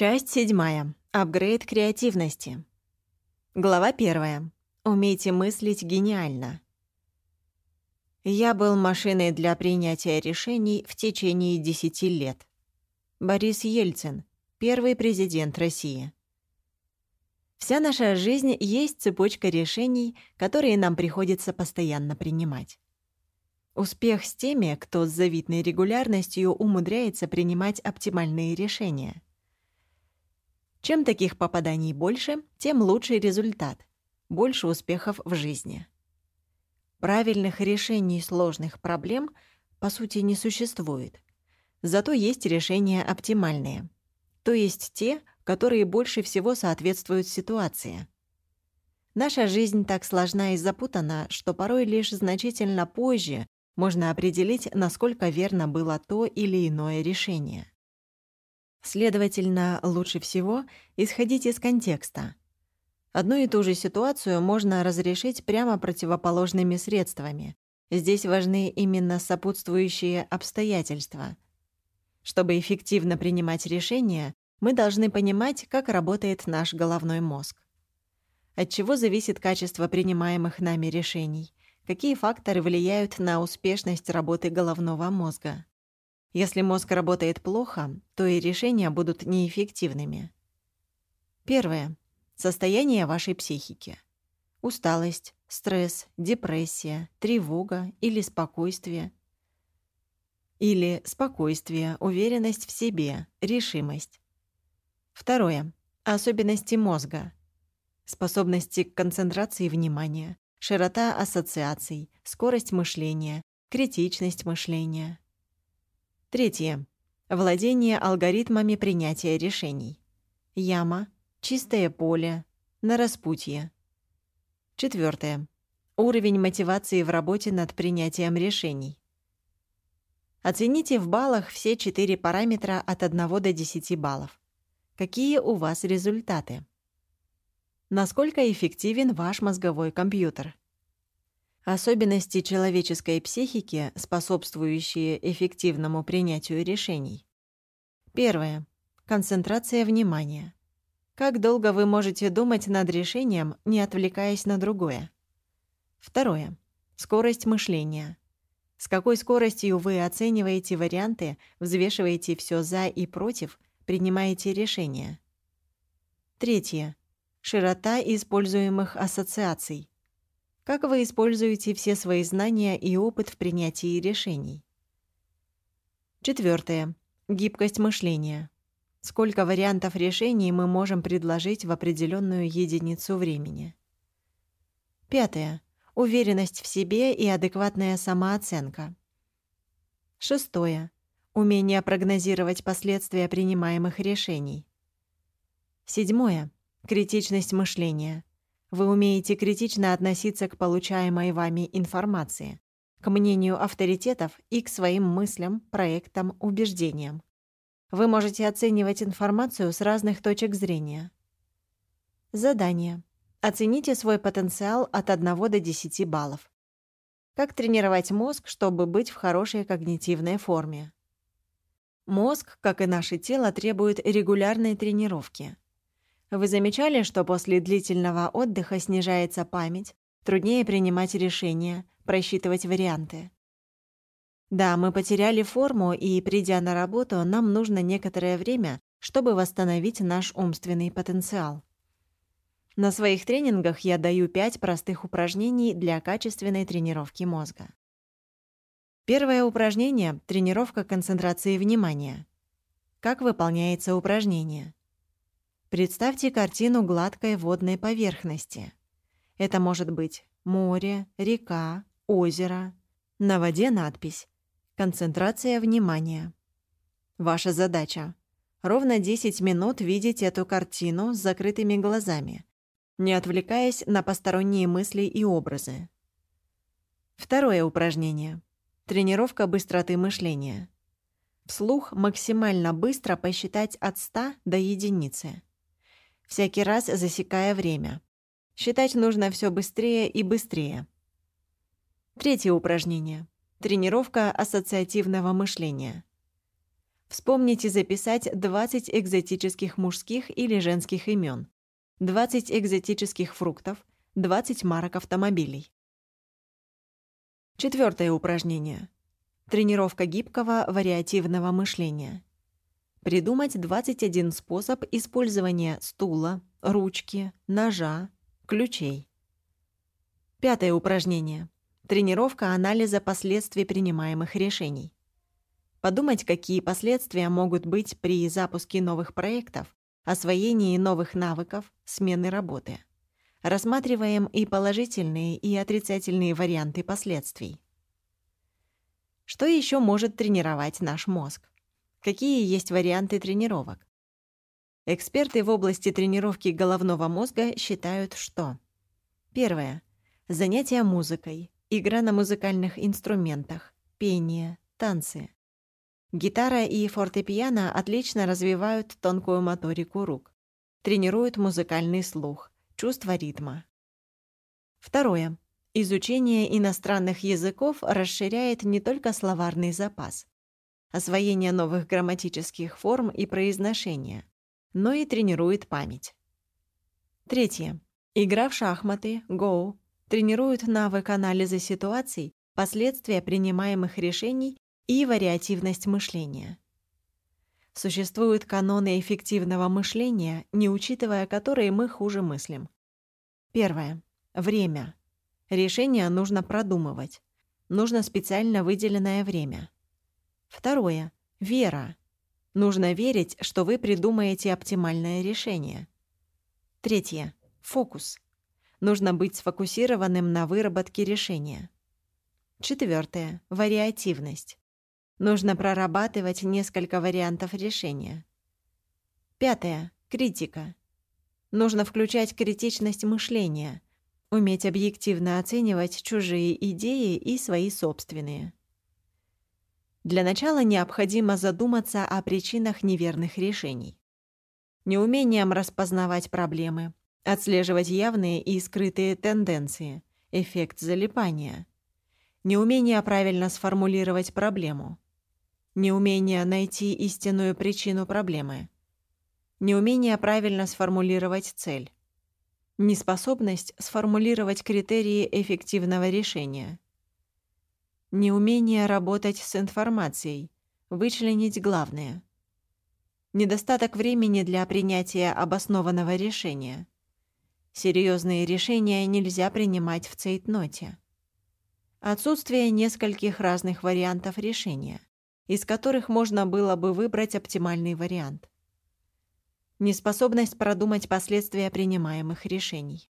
Часть седьмая. Апгрейд креативности. Глава первая. Умейте мыслить гениально. Я был машиной для принятия решений в течение десяти лет. Борис Ельцин, первый президент России. Вся наша жизнь есть цепочка решений, которые нам приходится постоянно принимать. Успех с теми, кто с завидной регулярностью умудряется принимать оптимальные решения. Чем таких попаданий больше, тем лучший результат, больше успехов в жизни. Правильных решений сложных проблем по сути не существует. Зато есть решения оптимальные, то есть те, которые больше всего соответствуют ситуации. Наша жизнь так сложна и запутана, что порой лишь значительно позже можно определить, насколько верно было то или иное решение. Следовательно, лучше всего исходить из контекста. Одну и ту же ситуацию можно разрешить прямо противоположными средствами. Здесь важны именно сопутствующие обстоятельства. Чтобы эффективно принимать решения, мы должны понимать, как работает наш головной мозг. От чего зависит качество принимаемых нами решений? Какие факторы влияют на успешность работы головного мозга? Если мозг работает плохо, то и решения будут неэффективными. Первое. Состояние вашей психики. Усталость, стресс, депрессия, тревога или спокойствие. Или спокойствие, уверенность в себе, решимость. Второе. Особенности мозга. Способности к концентрации внимания, широта ассоциаций, скорость мышления, критичность мышления. Третье. Владение алгоритмами принятия решений. Яма, чистое поле, на распутье. Четвертое. Уровень мотивации в работе над принятием решений. Оцените в баллах все четыре параметра от 1 до 10 баллов. Какие у вас результаты? Насколько эффективен ваш мозговой компьютер? Особенности человеческой психики, способствующие эффективному принятию решений. Первое. Концентрация внимания. Как долго вы можете думать над решением, не отвлекаясь на другое? Второе. Скорость мышления. С какой скоростью вы оцениваете варианты, взвешиваете все «за» и «против», принимаете решения. Третье. Широта используемых ассоциаций. Как вы используете все свои знания и опыт в принятии решений. Четвертое. Гибкость мышления. Сколько вариантов решений мы можем предложить в определенную единицу времени. Пятое. Уверенность в себе и адекватная самооценка. Шестое. Умение прогнозировать последствия принимаемых решений. Седьмое. Критичность мышления. Вы умеете критично относиться к получаемой вами информации, к мнению авторитетов и к своим мыслям, проектам, убеждениям. Вы можете оценивать информацию с разных точек зрения. Задание. Оцените свой потенциал от 1 до 10 баллов. Как тренировать мозг, чтобы быть в хорошей когнитивной форме? Мозг, как и наше тело, требует регулярной тренировки. Вы замечали, что после длительного отдыха снижается память, труднее принимать решения, просчитывать варианты? Да, мы потеряли форму, и, придя на работу, нам нужно некоторое время, чтобы восстановить наш умственный потенциал. На своих тренингах я даю пять простых упражнений для качественной тренировки мозга. Первое упражнение — тренировка концентрации внимания. Как выполняется упражнение? Представьте картину гладкой водной поверхности. Это может быть море, река, озеро. На воде надпись «Концентрация внимания». Ваша задача — ровно 10 минут видеть эту картину с закрытыми глазами, не отвлекаясь на посторонние мысли и образы. Второе упражнение — Тренировка быстроты мышления. Вслух максимально быстро посчитать от 100 до единицы. Всякий раз засекая время. Считать нужно все быстрее и быстрее. Третье упражнение. Тренировка ассоциативного мышления. Вспомнить и записать 20 экзотических мужских или женских имен, 20 экзотических фруктов, 20 марок автомобилей. Четвертое упражнение. Тренировка гибкого вариативного мышления. Придумать 21 способ использования стула, ручки, ножа, ключей. Пятое упражнение. Тренировка анализа последствий принимаемых решений. Подумать, какие последствия могут быть при запуске новых проектов, освоении новых навыков, смены работы. Рассматриваем и положительные, и отрицательные варианты последствий. Что еще может тренировать наш мозг? Какие есть варианты тренировок? Эксперты в области тренировки головного мозга считают, что Первое. Занятия музыкой, игра на музыкальных инструментах, пение, танцы. Гитара и фортепиано отлично развивают тонкую моторику рук, тренируют музыкальный слух, чувство ритма. Второе. Изучение иностранных языков расширяет не только словарный запас, освоение новых грамматических форм и произношения, но и тренирует память. Третье. Игра в шахматы, гоу, тренирует навык анализа ситуаций, последствия принимаемых решений и вариативность мышления. Существуют каноны эффективного мышления, не учитывая которые мы хуже мыслим. Первое. Время. Решение нужно продумывать. Нужно специально выделенное время. Второе. Вера. Нужно верить, что вы придумаете оптимальное решение. Третье. Фокус. Нужно быть сфокусированным на выработке решения. Четвертое. Вариативность. Нужно прорабатывать несколько вариантов решения. Пятое. Критика. Нужно включать критичность мышления, уметь объективно оценивать чужие идеи и свои собственные. Для начала необходимо задуматься о причинах неверных решений. Неумением распознавать проблемы, отслеживать явные и скрытые тенденции, эффект залипания. Неумение правильно сформулировать проблему – неумение найти истинную причину проблемы, неумение правильно сформулировать цель, неспособность сформулировать критерии эффективного решения, неумение работать с информацией, вычленить главное, недостаток времени для принятия обоснованного решения. Серьезные решения нельзя принимать в цейтноте. Отсутствие нескольких разных вариантов решения из которых можно было бы выбрать оптимальный вариант. Неспособность продумать последствия принимаемых решений.